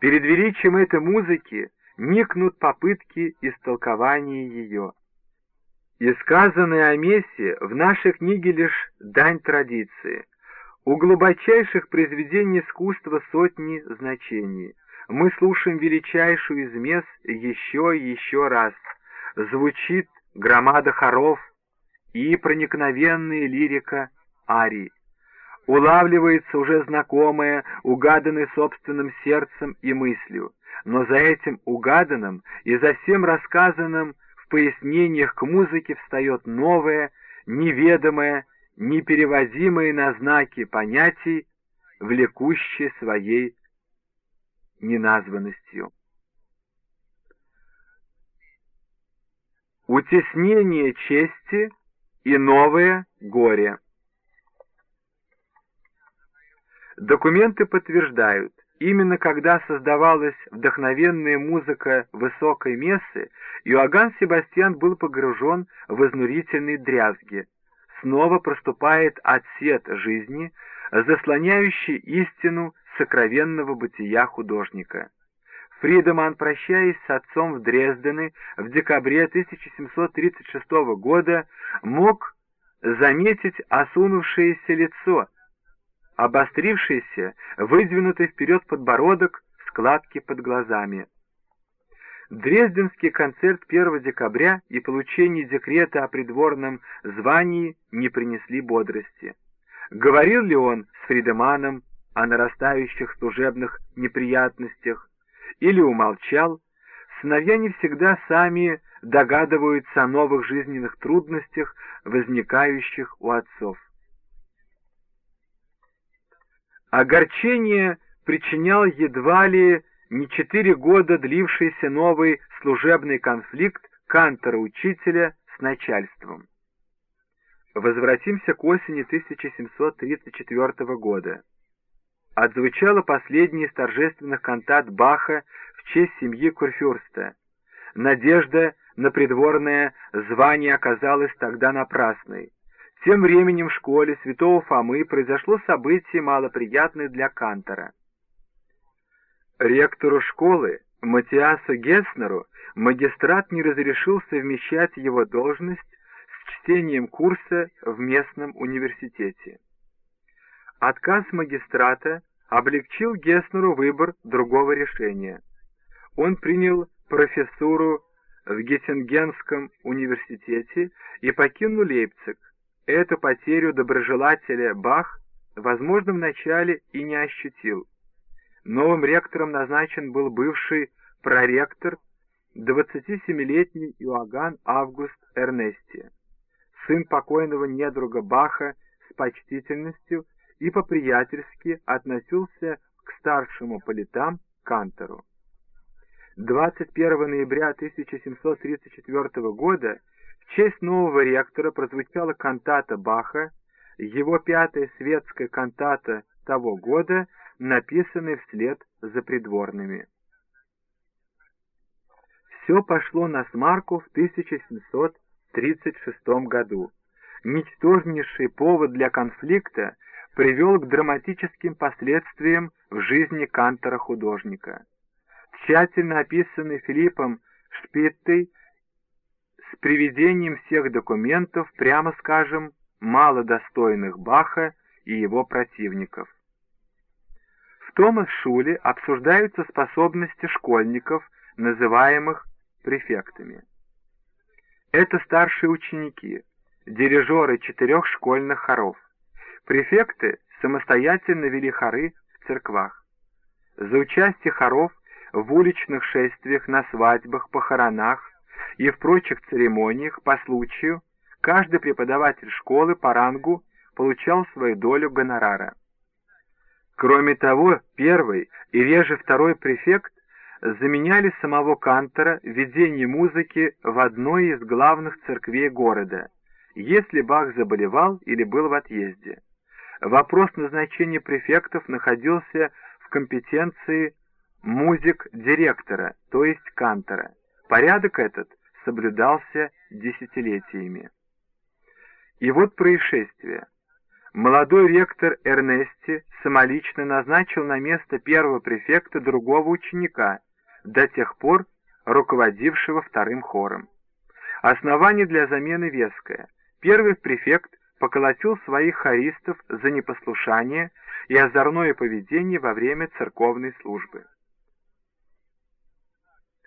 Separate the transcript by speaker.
Speaker 1: Перед величием этой музыки никнут попытки истолкования ее. И сказанное о Мессе в нашей книге лишь дань традиции. У глубочайших произведений искусства сотни значений. Мы слушаем величайшую из мест еще и еще раз. Звучит громада хоров и проникновенная лирика арий. Улавливается уже знакомое, угаданное собственным сердцем и мыслью, но за этим угаданным и за всем рассказанным в пояснениях к музыке встает новое, неведомое, непереводимое на знаки понятий, влекущее своей неназванностью. Утеснение чести и новое горе. Документы подтверждают, именно когда создавалась вдохновенная музыка высокой мессы, Иоганн Себастьян был погружен в изнурительные дрязги. Снова проступает отсет жизни, заслоняющий истину сокровенного бытия художника. Фридеман, прощаясь с отцом в Дрездене в декабре 1736 года, мог заметить осунувшееся лицо, обострившийся, выдвинутый вперед подбородок, складки под глазами. Дрезденский концерт 1 декабря и получение декрета о придворном звании не принесли бодрости. Говорил ли он с Фридеманом о нарастающих служебных неприятностях или умолчал, сыновья не всегда сами догадываются о новых жизненных трудностях, возникающих у отцов. Огорчение причинял едва ли не четыре года длившийся новый служебный конфликт кантора-учителя с начальством. Возвратимся к осени 1734 года. Отзвучала последняя из торжественных кантат Баха в честь семьи Курфюрста. Надежда на придворное звание оказалась тогда напрасной. Тем временем в школе святого Фомы произошло событие малоприятное для Кантора. Ректору школы, Матиасу Геснеру, магистрат не разрешил совмещать его должность с чтением курса в местном университете. Отказ магистрата облегчил Геснеру выбор другого решения. Он принял профессуру в Геттингенском университете и покинул Лейпциг. Эту потерю доброжелателя Бах, возможно, вначале и не ощутил. Новым ректором назначен был бывший проректор, 27-летний Иоганн Август Эрнести, сын покойного недруга Баха с почтительностью и по-приятельски относился к старшему по летам Кантору. 21 ноября 1734 года в честь нового ректора прозвучала кантата Баха, его пятая светская кантата того года, написанная вслед за придворными. Все пошло на смарку в 1736 году. Ничтожнейший повод для конфликта привел к драматическим последствиям в жизни Кантора-художника. Тщательно описанный Филиппом Шпиттой с приведением всех документов, прямо скажем, мало достойных Баха и его противников. В Томас Шуле обсуждаются способности школьников, называемых префектами. Это старшие ученики, дирижеры четырех школьных хоров. Префекты самостоятельно вели хоры в церквах. За участие хоров в уличных шествиях, на свадьбах, похоронах и в прочих церемониях по случаю каждый преподаватель школы по рангу получал свою долю гонорара. Кроме того, первый и реже второй префект заменяли самого Кантора в ведении музыки в одной из главных церквей города, если Бах заболевал или был в отъезде. Вопрос назначения префектов находился в компетенции музик-директора, то есть кантора. Порядок этот соблюдался десятилетиями. И вот происшествие. Молодой ректор Эрнести самолично назначил на место первого префекта другого ученика, до тех пор руководившего вторым хором. Основание для замены веское. Первый префект поколотил своих хористов за непослушание и озорное поведение во время церковной службы.